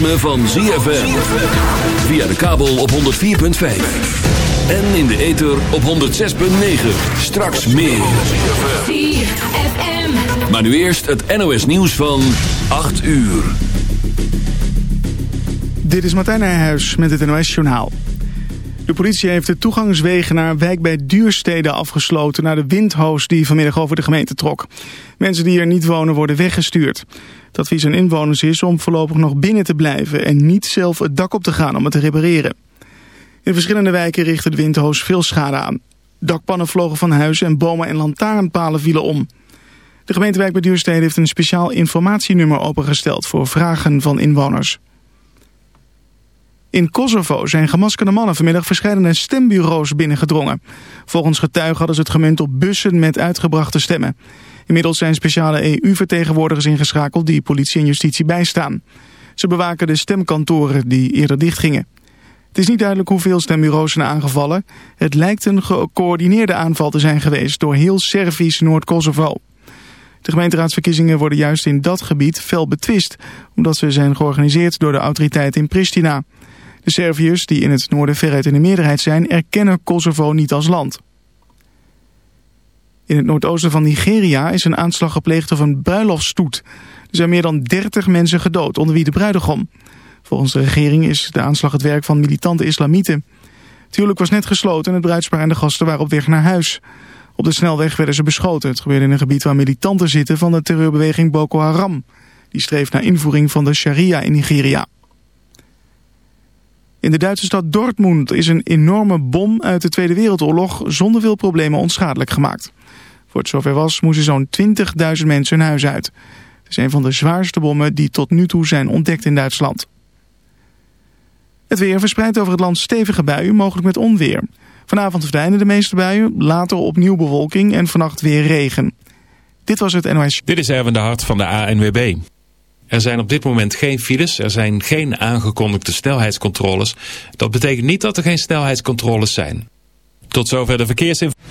ritme van ZFM. Via de kabel op 104.5. En in de ether op 106.9. Straks meer. ZFM. Maar nu eerst het NOS nieuws van 8 uur. Dit is Martijn Nijhuis met het NOS Journaal. De politie heeft de toegangswegen naar wijk bij Duurstede afgesloten... naar de windhoos die vanmiddag over de gemeente trok. Mensen die er niet wonen worden weggestuurd. Het advies aan inwoners is om voorlopig nog binnen te blijven... en niet zelf het dak op te gaan om het te repareren. In verschillende wijken richtte de windhoos veel schade aan. Dakpannen vlogen van huizen en bomen en lantaarnpalen vielen om. De gemeentewijk bij Duurstede heeft een speciaal informatienummer opengesteld... voor vragen van inwoners. In Kosovo zijn gemaskerde mannen vanmiddag verschillende stembureaus binnengedrongen. Volgens getuigen hadden ze het gemunt op bussen met uitgebrachte stemmen. Inmiddels zijn speciale EU-vertegenwoordigers ingeschakeld die politie en justitie bijstaan. Ze bewaken de stemkantoren die eerder dichtgingen. Het is niet duidelijk hoeveel stembureaus zijn aangevallen. Het lijkt een gecoördineerde aanval te zijn geweest door heel Servisch Noord-Kosovo. De gemeenteraadsverkiezingen worden juist in dat gebied fel betwist... omdat ze zijn georganiseerd door de autoriteiten in Pristina... De Serviërs, die in het noorden veruit in de meerderheid zijn, erkennen Kosovo niet als land. In het noordoosten van Nigeria is een aanslag gepleegd op een bruiloftsstoet. Er zijn meer dan 30 mensen gedood, onder wie de bruidegom. Volgens de regering is de aanslag het werk van militante islamieten. Het huwelijk was net gesloten en het bruidspaar en de gasten waren op weg naar huis. Op de snelweg werden ze beschoten. Het gebeurde in een gebied waar militanten zitten van de terreurbeweging Boko Haram. Die streeft naar invoering van de sharia in Nigeria. In de Duitse stad Dortmund is een enorme bom uit de Tweede Wereldoorlog zonder veel problemen onschadelijk gemaakt. Voor het zover was moesten zo'n 20.000 mensen hun huis uit. Het is een van de zwaarste bommen die tot nu toe zijn ontdekt in Duitsland. Het weer verspreidt over het land stevige buien, mogelijk met onweer. Vanavond verdwijnen de meeste buien, later opnieuw bewolking en vannacht weer regen. Dit was het NOS. Dit is Erwin de Hart van de ANWB. Er zijn op dit moment geen files, er zijn geen aangekondigde snelheidscontroles. Dat betekent niet dat er geen snelheidscontroles zijn. Tot zover de verkeersinformatie.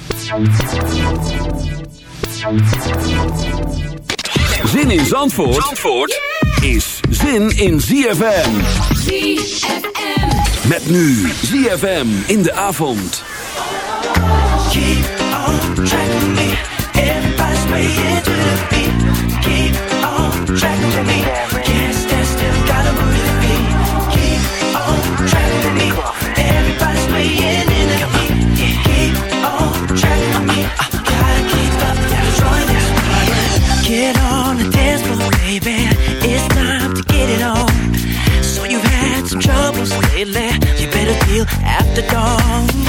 Zin in Zandvoort, Zandvoort is zin in ZFM. ZFM. Met nu ZFM in de avond. Keep on track me. Everybody's way to the beat. Keep track with me. After dawn.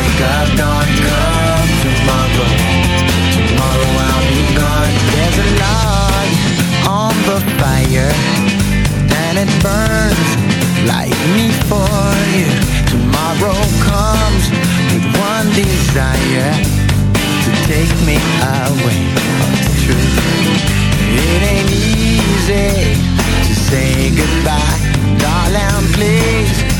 wake up, dawn come tomorrow. Tomorrow I'll be gone. There's a log on the fire, and it burns like me for you. Tomorrow comes with one desire to take me away from the truth. It ain't easy to say goodbye, darling. Please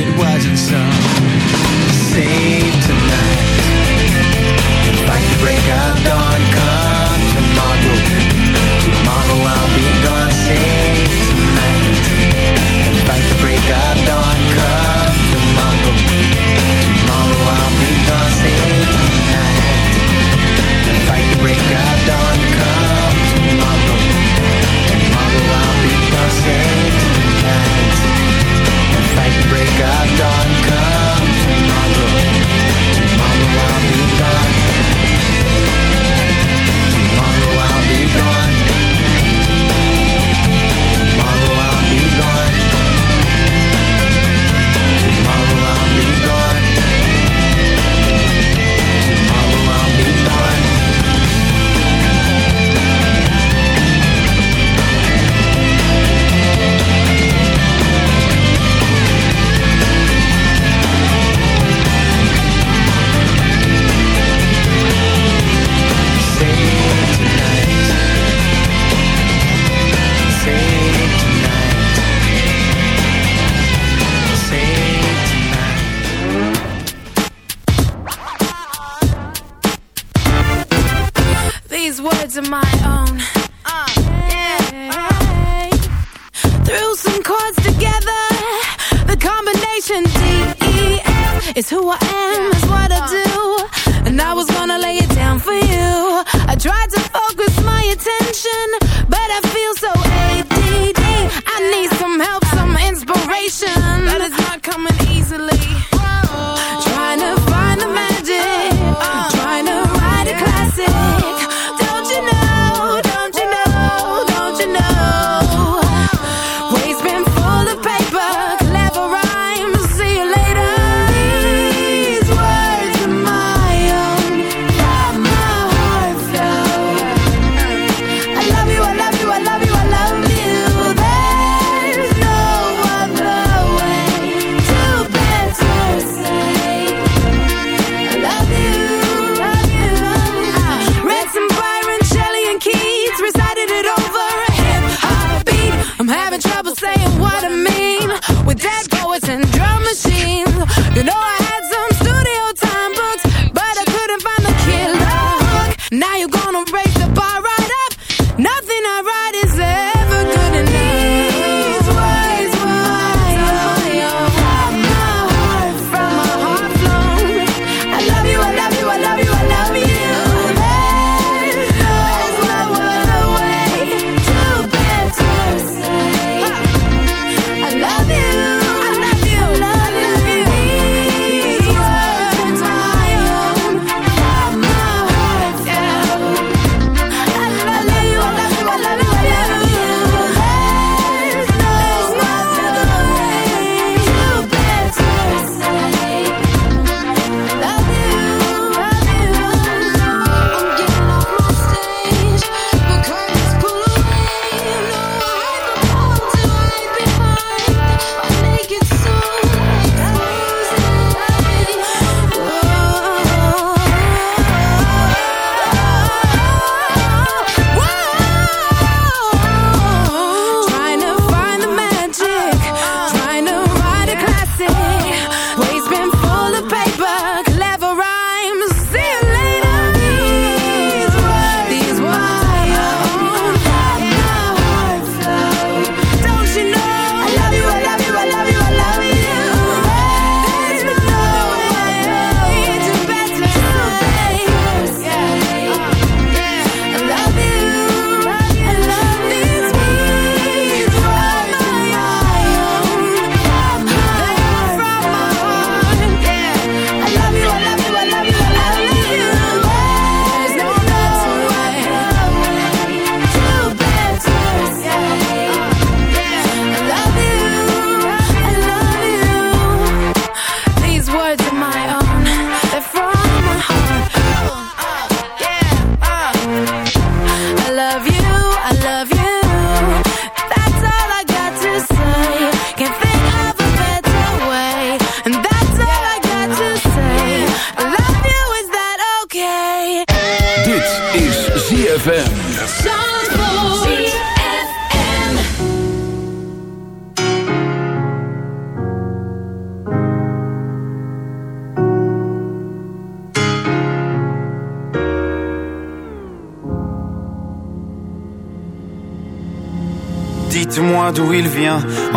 it wasn't so.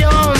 canción.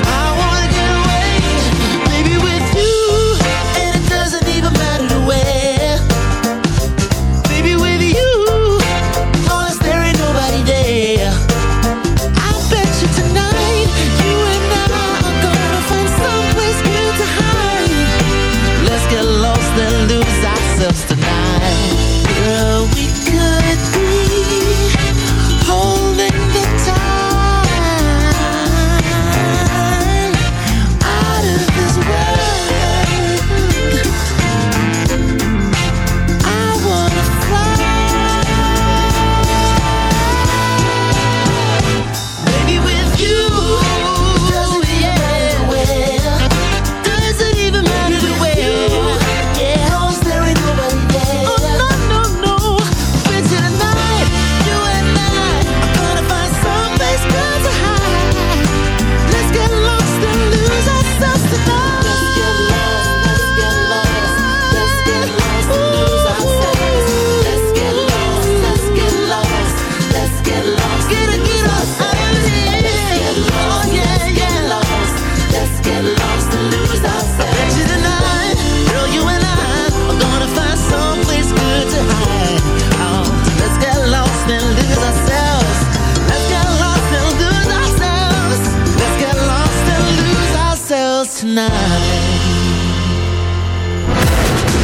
Tonight.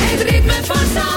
Het ritme van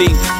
Girls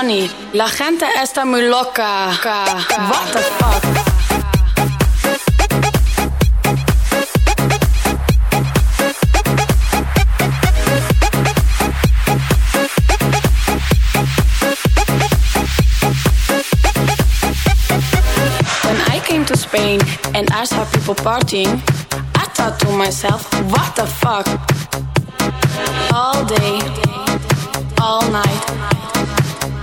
Johnny, la gente está muy loca. What the fuck? Spain and I saw people partying, I thought to myself, what the fuck? All day, all night,